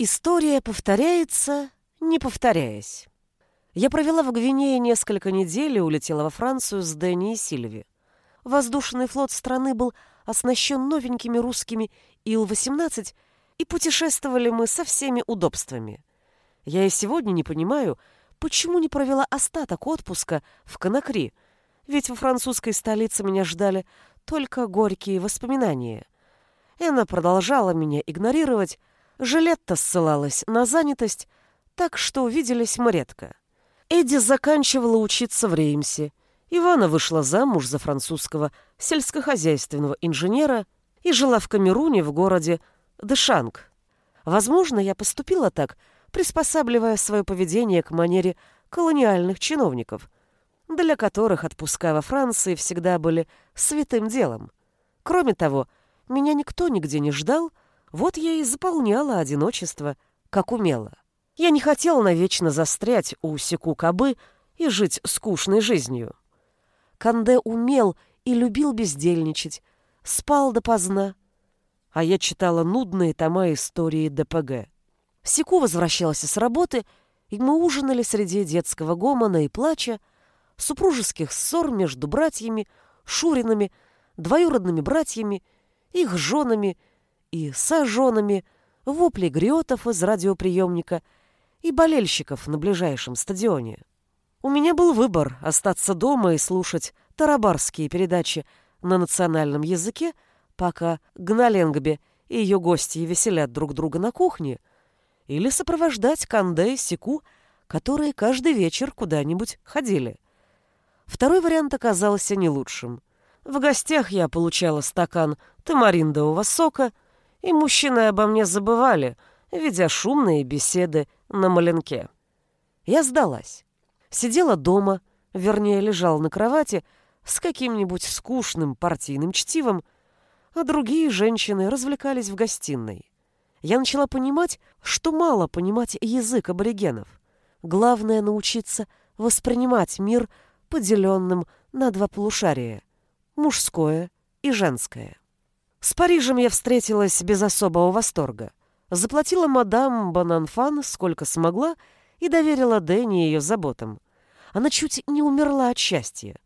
История повторяется, не повторяясь. Я провела в Гвинее несколько недель и улетела во Францию с Дэнни и Сильви. Воздушный флот страны был оснащен новенькими русскими Ил-18, и путешествовали мы со всеми удобствами. Я и сегодня не понимаю, почему не провела остаток отпуска в Конакри, ведь во французской столице меня ждали только горькие воспоминания. Эна продолжала меня игнорировать, Жилетта ссылалась на занятость, так что увиделись мы редко. Эдди заканчивала учиться в Реймсе. Ивана вышла замуж за французского сельскохозяйственного инженера и жила в Камеруне в городе Дэшанг. Возможно, я поступила так, приспосабливая свое поведение к манере колониальных чиновников, для которых отпуска во Франции всегда были святым делом. Кроме того, меня никто нигде не ждал, вот я и заполняла одиночество, как умела. Я не хотела навечно застрять у Секу Кабы и жить скучной жизнью. Канде умел и любил бездельничать, спал допоздна, а я читала нудные тома истории ДПГ. Секу возвращался с работы, и мы ужинали среди детского гомона и плача, супружеских ссор между братьями, Шуринами, двоюродными братьями, их женами и сожженными, вопли гриотов из радиоприемника и болельщиков на ближайшем стадионе. У меня был выбор остаться дома и слушать тарабарские передачи на национальном языке, пока Гналенгбе и ее гости веселят друг друга на кухне, или сопровождать Канде и Сику, которые каждый вечер куда-нибудь ходили. Второй вариант оказался не лучшим. В гостях я получала стакан тамариндового сока — и мужчины обо мне забывали, ведя шумные беседы на маленке. Я сдалась. Сидела дома, вернее, лежала на кровати с каким-нибудь скучным партийным чтивом, а другие женщины развлекались в гостиной. Я начала понимать, что мало понимать язык аборигенов. Главное — научиться воспринимать мир поделенным на два полушария — мужское и женское. С Парижем я встретилась без особого восторга. Заплатила мадам Бананфан сколько смогла и доверила Дэнни ее заботам. Она чуть не умерла от счастья.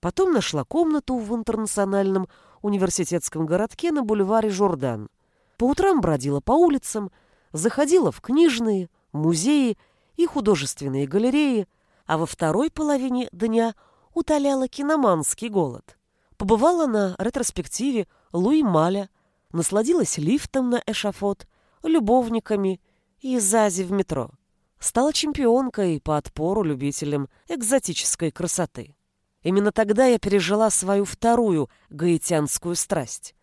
Потом нашла комнату в интернациональном университетском городке на бульваре Жордан. По утрам бродила по улицам, заходила в книжные, музеи и художественные галереи, а во второй половине дня утоляла киноманский голод. Побывала на ретроспективе Луи Маля, насладилась лифтом на эшафот, любовниками и зази в метро. Стала чемпионкой по отпору любителям экзотической красоты. Именно тогда я пережила свою вторую гаитянскую страсть.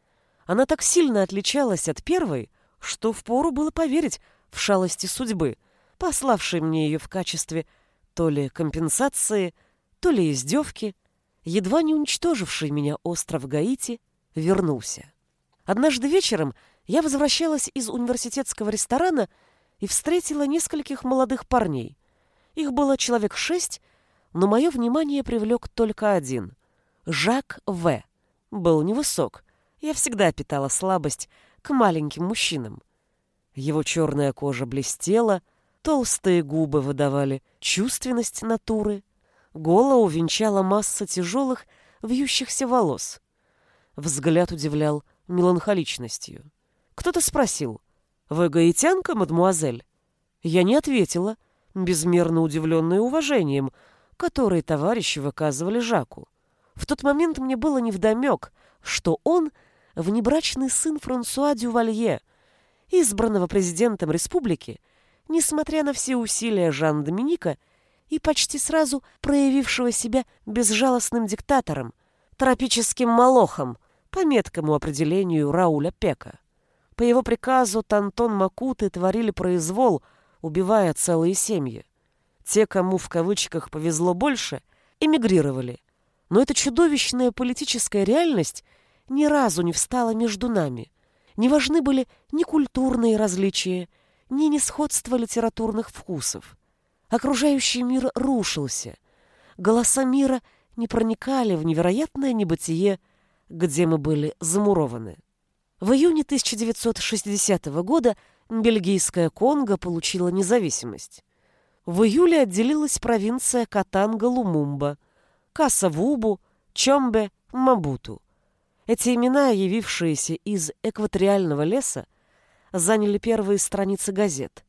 Она так сильно отличалась от первой, что впору было поверить в шалости судьбы, пославшей мне ее в качестве то ли компенсации, то ли издевки, едва не уничтоживший меня остров Гаити вернулся. Однажды вечером я возвращалась из университетского ресторана и встретила нескольких молодых парней. Их было человек шесть, но мое внимание привлек только один. Жак В. Был невысок. Я всегда питала слабость к маленьким мужчинам. Его черная кожа блестела, толстые губы выдавали чувственность натуры, голову венчала масса тяжелых вьющихся волос. Взгляд удивлял меланхоличностью. Кто-то спросил, «Вы гаитянка, мадмуазель?» Я не ответила, безмерно удивленная уважением, которое товарищи выказывали Жаку. В тот момент мне было невдомек, что он — внебрачный сын Франсуа Дювалье, избранного президентом республики, несмотря на все усилия Жан-Доминика и почти сразу проявившего себя безжалостным диктатором, тропическим молохом, по меткому определению Рауля Пека. По его приказу Тантон Макуты творили произвол, убивая целые семьи. Те, кому в кавычках повезло больше, эмигрировали. Но эта чудовищная политическая реальность ни разу не встала между нами. Не важны были ни культурные различия, ни несходство литературных вкусов. Окружающий мир рушился. Голоса мира не проникали в невероятное небытие где мы были замурованы. В июне 1960 года бельгийская Конго получила независимость. В июле отделилась провинция Катанга-Лумумба, Касавубу, Чомбе, Мабуту. Эти имена, явившиеся из экваториального леса, заняли первые страницы газет.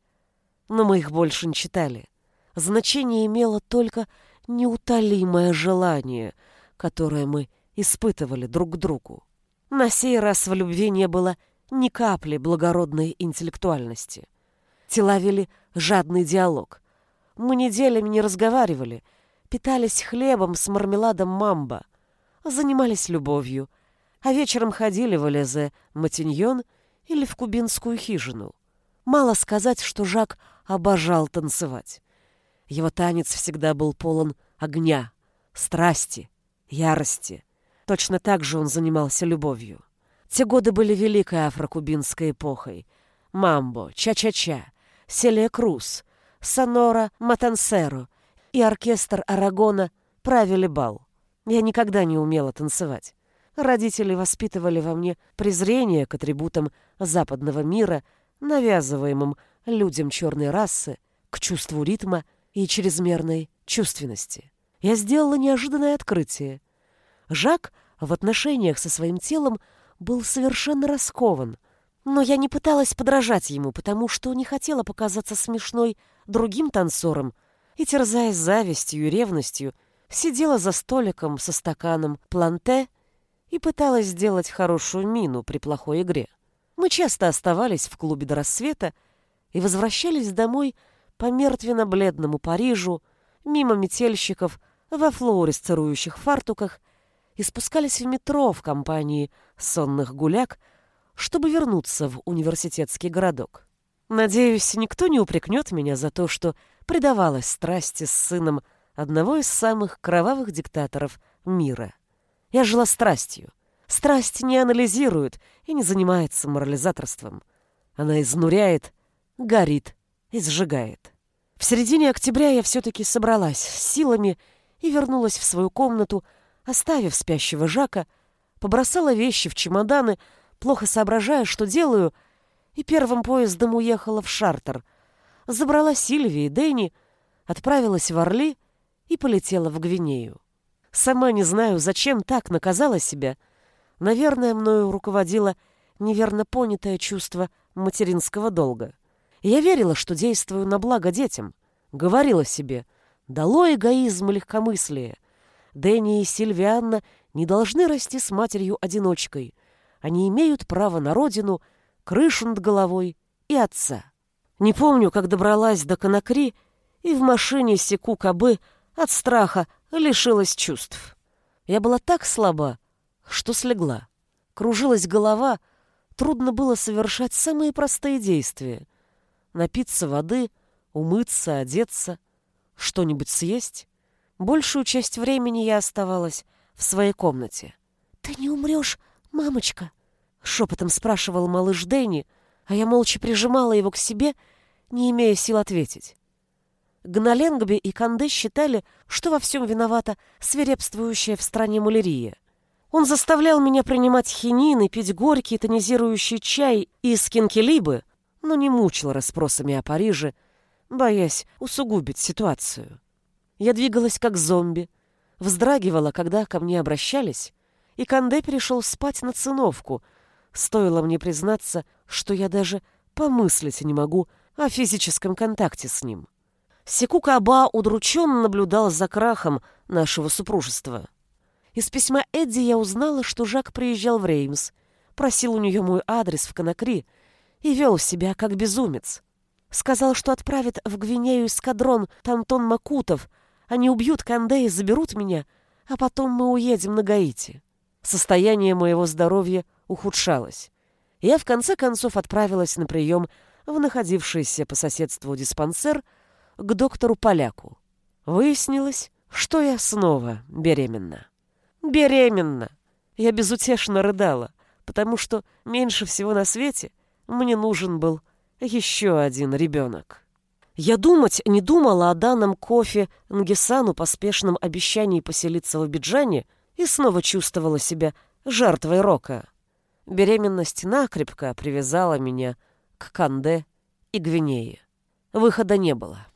Но мы их больше не читали. Значение имело только неутолимое желание, которое мы испытывали друг к другу. На сей раз в любви не было ни капли благородной интеллектуальности. Тела вели жадный диалог. Мы неделями не разговаривали, питались хлебом с мармеладом мамба, занимались любовью, а вечером ходили в Элезе Матиньон или в кубинскую хижину. Мало сказать, что Жак обожал танцевать. Его танец всегда был полон огня, страсти, ярости. Точно так же он занимался любовью. Те годы были великой афрокубинской эпохой. Мамбо, Ча-Ча-Ча, Селия Круз, Сонора Матансеро и оркестр Арагона правили бал. Я никогда не умела танцевать. Родители воспитывали во мне презрение к атрибутам западного мира, навязываемым людям черной расы, к чувству ритма и чрезмерной чувственности. Я сделала неожиданное открытие. Жак в отношениях со своим телом был совершенно раскован, но я не пыталась подражать ему, потому что не хотела показаться смешной другим танцорам и, терзаясь завистью и ревностью, сидела за столиком со стаканом планте и пыталась сделать хорошую мину при плохой игре. Мы часто оставались в клубе до рассвета и возвращались домой по мертвенно-бледному Парижу, мимо метельщиков во флуоресцирующих фартуках и спускались в метро в компании сонных гуляк, чтобы вернуться в университетский городок. Надеюсь, никто не упрекнет меня за то, что предавалась страсти с сыном одного из самых кровавых диктаторов мира. Я жила страстью. Страсть не анализирует и не занимается морализаторством. Она изнуряет, горит и сжигает. В середине октября я все-таки собралась с силами и вернулась в свою комнату, оставив спящего Жака, побросала вещи в чемоданы, плохо соображая, что делаю, и первым поездом уехала в Шартер, забрала Сильви и Дэнни, отправилась в Орли и полетела в Гвинею. Сама не знаю, зачем так наказала себя. Наверное, мною руководило неверно понятое чувство материнского долга. Я верила, что действую на благо детям. Говорила себе, дало эгоизм и легкомыслие. Дэнни и Сильвианна не должны расти с матерью-одиночкой. Они имеют право на родину, крышу над головой и отца. Не помню, как добралась до Конакри и в машине секу кобы от страха лишилась чувств. Я была так слаба, что слегла. Кружилась голова, трудно было совершать самые простые действия. Напиться воды, умыться, одеться, что-нибудь съесть. Большую часть времени я оставалась в своей комнате. «Ты не умрешь, мамочка?» — шепотом спрашивал малыш Дэнни, а я молча прижимала его к себе, не имея сил ответить. Гналенгби и Канде считали, что во всем виновата свирепствующая в стране малярия. Он заставлял меня принимать хинин и пить горький тонизирующий чай из кинкелибы, но не мучил расспросами о Париже, боясь усугубить ситуацию. Я двигалась как зомби, вздрагивала, когда ко мне обращались, и Канде перешел спать на циновку. Стоило мне признаться, что я даже помыслить не могу о физическом контакте с ним. Секука Аба удрученно наблюдал за крахом нашего супружества. Из письма Эдди я узнала, что Жак приезжал в Реймс, просил у нее мой адрес в Конакри и вел себя как безумец. Сказал, что отправит в Гвинею эскадрон Тантон Макутов, они убьют Канде и заберут меня, а потом мы уедем на Гаити. Состояние моего здоровья ухудшалось. Я в конце концов отправилась на прием в находившийся по соседству диспансер – к доктору-поляку. Выяснилось, что я снова беременна. Беременна! Я безутешно рыдала, потому что меньше всего на свете мне нужен был еще один ребенок. Я думать не думала о данном кофе Нгесану поспешном обещании поселиться в Абиджане и снова чувствовала себя жертвой рока. Беременность накрепко привязала меня к Канде и Гвинеи. Выхода не было.